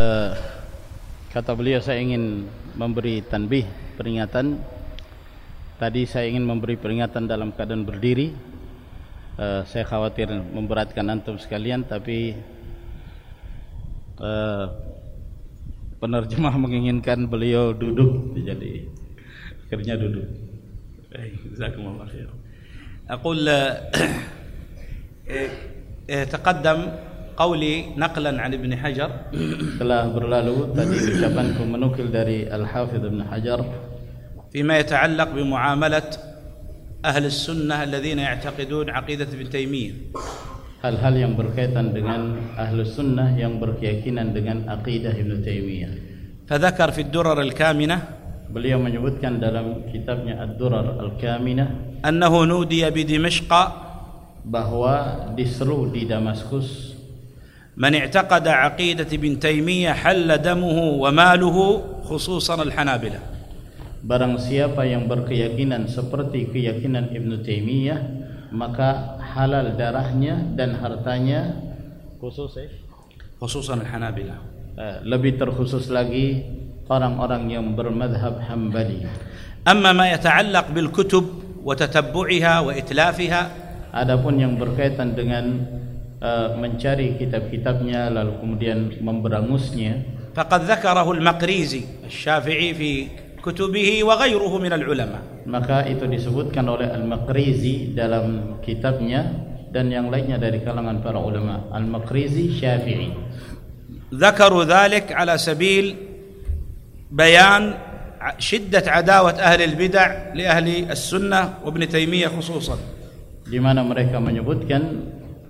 uh, kata beliau saya ingin memberi tanbih peringatan tadi saya ingin memberi peringatan dalam keadaan berdiri uh, saya khawatir memberatkan antum sekalian tapi uh, penerjemah menginginkan beliau duduk jadi akhirnya duduk jazakumullah khair أقول تقدم قولي نقلا عن ابن حجر telah berlalu tadi ucapanku menukil dari Al-Hafidh Ibn Hajar فيما يتعلق بمعاملة أهل السنة الذين يعتقدون عقيدة ابن تيمية hal-hal yang berkaitan dengan ahlu sunnah yang berkeyakinan dengan aqidah Ibn Taymiyah فذكر في الدرر الكامنة beliau menyebutkan dalam kitabnya Ad-Durar Al-Kaminah أنه نودي بدمشق bahwa diseru di Damaskus من اعتقد عقيدة ابن تيمية حل دمه وماله خصوصا الحنابلة barang siapa yang berkeyakinan seperti keyakinan Ibn Taymiyah maka halal darahnya dan hartanya khusus eh? خصوصا الحنابلة Eh, lebih terkhusus lagi orang-orang yang bermadhab hambali أما ما يتعلق بالكتب وتتبعها وإتلافها adapun yang berkaitan dengan uh, mencari kitab-kitabnya lalu kemudian memberangusnya فقد ذكره المقريزي الشافعي في كتبه وغيره من العلماء maka itu disebutkan oleh Al-Maqrizi dalam kitabnya dan yang lainnya dari kalangan para ulama Al-Maqrizi Syafi'i ذكروا ذلك على سبيل بيان شدة عداوة أهل البدع لأهل السنة وابن تيمية خصوصا di mana mereka menyebutkan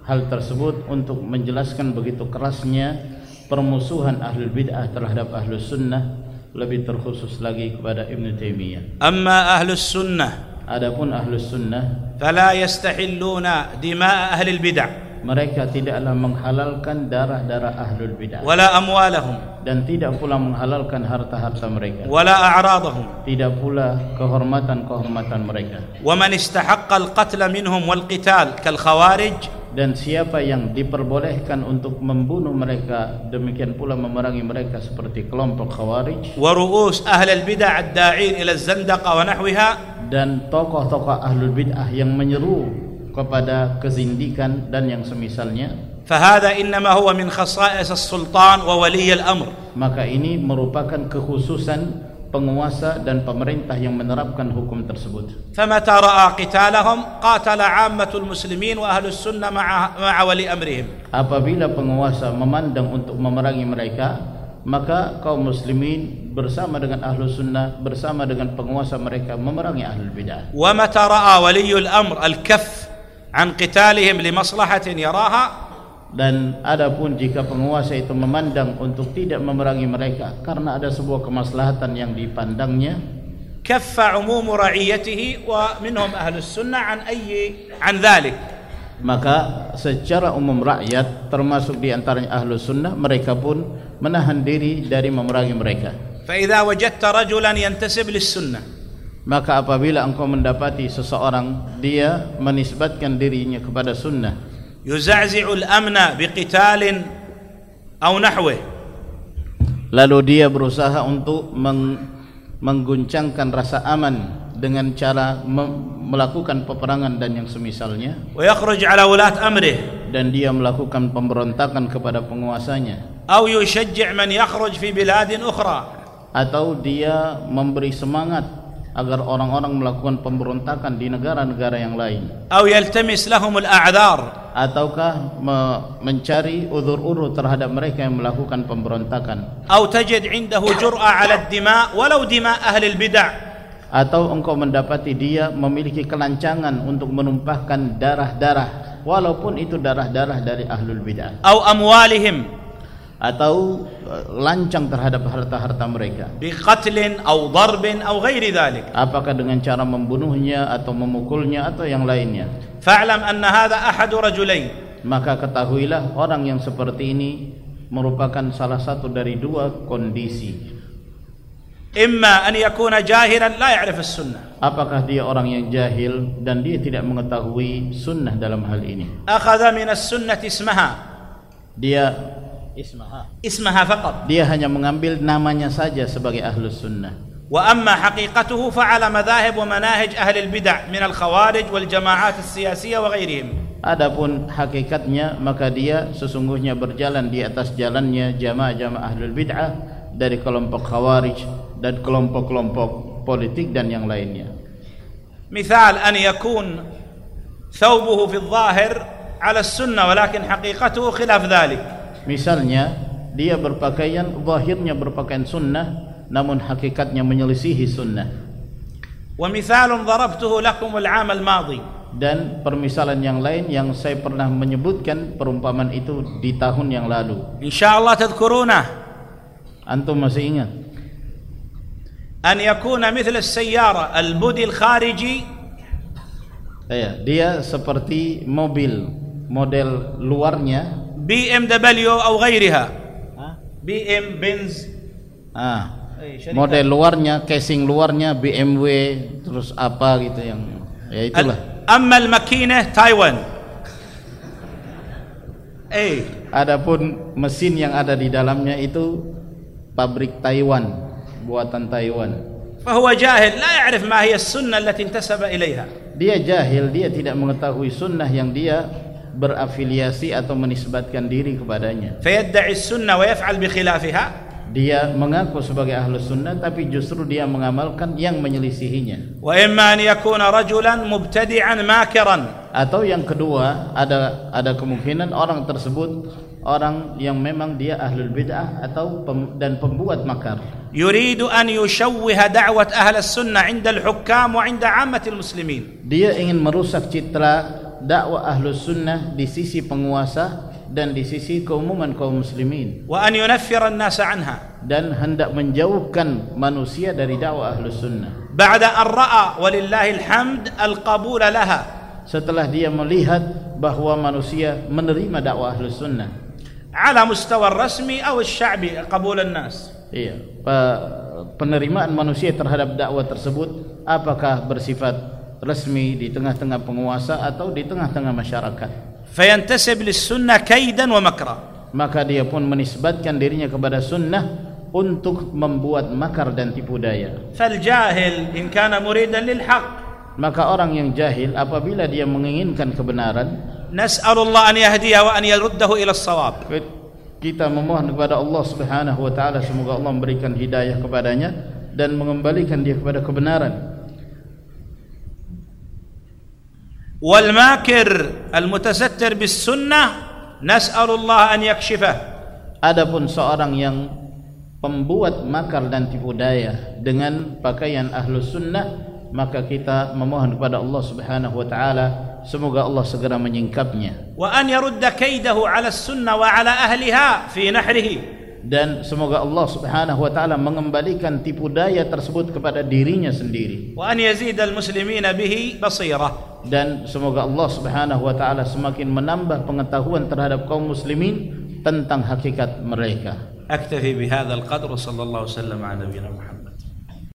hal tersebut untuk menjelaskan begitu kerasnya permusuhan ahli bid'ah terhadap ahli sunnah lebih terkhusus lagi kepada Ibn Taymiyyah. Amma ahli sunnah. Adapun ahli sunnah. Fala yastahilluna dima ahli bid'ah. Mereka tidaklah menghalalkan darah-darah ahlul bid'ah. Wala amwalahum. Dan tidak pula menghalalkan harta-harta mereka. Wala a'radahum. Tidak pula kehormatan-kehormatan mereka. Wa man istahaqqa al-qatl minhum wal-qital kal khawarij dan siapa yang diperbolehkan untuk membunuh mereka demikian pula memerangi mereka seperti kelompok khawarij waruus ahlul bid'ah da'in ila zandaq wa nahwiha. dan tokoh-tokoh ahlul bid'ah yang menyeru kepada kezindikan dan yang semisalnya. Fahada innama huwa min khasa'is as-sultan wa waliy al-amr maka ini merupakan kekhususan penguasa dan pemerintah yang menerapkan hukum tersebut فمتى رأى قتالهم قاتل عامة المسلمين وأهل السنة مع مع ولي أمرهم apabila penguasa memandang untuk memerangi mereka maka kaum muslimin bersama dengan ahlu sunnah bersama dengan penguasa mereka memerangi ahlul bid'ah ومتى رأى ولي الأمر الكف عن قتالهم لمصلحة يراها dan adapun jika penguasa itu memandang untuk tidak memerangi mereka karena ada sebuah kemaslahatan yang dipandangnya. Kaffa umum ra'iyatihi wa minhum ahlus sunnah an ayyi an dhalik. Maka secara umum rakyat termasuk di antaranya ahlus sunnah mereka pun menahan diri dari memerangi mereka. Fa idza wajadta rajulan yantasib lis sunnah. Maka apabila engkau mendapati seseorang dia menisbatkan dirinya kepada sunnah yuzazzi'u al-amna biqitalin aw nahwe lalu dia berusaha untuk meng mengguncangkan rasa aman dengan cara melakukan peperangan dan yang semisalnya. Wa yakhruj ala ولاة amrih. Dan dia melakukan pemberontakan kepada penguasanya. Aw yushajji' man yakhruj fi biladin ukhra. Atau dia memberi semangat agar orang-orang melakukan pemberontakan di negara-negara yang lain. Atau yaltamis lahum al-a'dhar ataukah mencari uzur-uzur terhadap mereka yang melakukan pemberontakan? Atau tajid indahu jur'a 'ala ad-dima' walau dima' ahli al-bid'ah atau engkau mendapati dia memiliki kelancangan untuk menumpahkan darah-darah walaupun itu darah-darah dari ahlul bid'ah. Atau amwalihim atau uh, lancang terhadap harta-harta mereka. Biqatlin atau darbin atau ghairi dhalik Apakah dengan cara membunuhnya atau memukulnya atau yang lainnya? Fa'lam anna hadha ahadu rajulain. Maka ketahuilah orang yang seperti ini merupakan salah satu dari dua kondisi. Imma an yakuna jahilan la ya'rif as-sunnah. Apakah dia orang yang jahil dan dia tidak mengetahui sunnah dalam hal ini? Akhadha min as-sunnah ismaha. Dia ismaha اسمها فقط dia hanya mengambil namanya saja sebagai ahlus sunnah واما حقيقته فعلى مذاهب ومناهج اهل البدع من الخوارج والجماعات السياسيه وغيرهم Adapun hakikatnya maka dia sesungguhnya berjalan di atas jalannya jamaah-jamaah ahlul bid'ah dari kelompok khawarij dan kelompok-kelompok politik dan yang lainnya. مثال ان يكون ثوبه في الظاهر على السنه ولكن حقيقته خلاف ذلك misalnya dia berpakaian zahirnya berpakaian sunnah namun hakikatnya menyelisihi sunnah. Wa mithalun darabtuhu lakum al-'am al-madi dan permisalan yang lain yang saya pernah menyebutkan perumpamaan itu di tahun yang lalu. Insyaallah tadhkuruna. Antum masih ingat? An yakuna mithl as-sayyara al-budi al-khariji. Dia seperti mobil model luarnya بي ام دبليو او غيرها بي ام بنز ah أي شركات. model luarnya casing luarnya BMW terus apa gitu yang ya itulah اما الماكينه تايوان اي adapun mesin yang ada di dalamnya itu pabrik Taiwan buatan Taiwan فهو جاهل لا يعرف ما هي السنه التي انتسب اليها dia jahil dia tidak mengetahui sunnah yang dia berafiliasi atau menisbatkan diri kepadanya. Fayadda'i sunnah wa yaf'al bi khilafiha. Dia mengaku sebagai ahlu sunnah tapi justru dia mengamalkan yang menyelisihinya. Wa imma an yakuna rajulan mubtadi'an makiran. Atau yang kedua ada ada kemungkinan orang tersebut orang yang memang dia ahlul bid'ah atau pem, dan pembuat makar. Yuridu an yushawwiha da'wat ahlus sunnah 'inda al-hukkam wa 'inda 'ammatil muslimin. Dia ingin merusak citra dakwah ahlus sunnah di sisi penguasa dan di sisi keumuman kaum muslimin. Wa an yunaffira an-nas anha. Dan hendak menjauhkan manusia dari dakwah ahlus sunnah. Ba'da an ra'a walillahil hamd al-qabula laha. Setelah dia melihat bahawa manusia menerima dakwah ahlus sunnah. Ala mustawa rasmi atau sya'bi qabul an-nas. Iya. Penerimaan manusia terhadap dakwah tersebut apakah bersifat resmi di tengah-tengah penguasa atau di tengah-tengah masyarakat. Fayantasib lis sunnah kaidan wa makra. Maka dia pun menisbatkan dirinya kepada sunnah untuk membuat makar dan tipu daya. Fal jahil in kana muridan lil haq. Maka orang yang jahil apabila dia menginginkan kebenaran, nas'alullah an yahdiya wa an yaruddahu ila as-shawab. Kita memohon kepada Allah Subhanahu wa taala semoga Allah memberikan hidayah kepadanya dan mengembalikan dia kepada kebenaran. والماكر المتستر بالسنه نسال الله ان يكشفه adapun seorang yang pembuat makar dan tipu daya dengan pakaian ahlus sunnah maka kita memohon kepada Allah Subhanahu wa taala semoga Allah segera menyingkapnya وان يرد كيده على السنه وعلى اهلها في نحره dan semoga Allah Subhanahu wa taala mengembalikan tipu daya tersebut kepada dirinya sendiri وان يزيد المسلمين به بصيره dan semoga Allah Subhanahu wa taala semakin menambah pengetahuan terhadap kaum muslimin tentang hakikat mereka. Aktafi bi hadzal qadr sallallahu alaihi wasallam ala nabiyina Muhammad.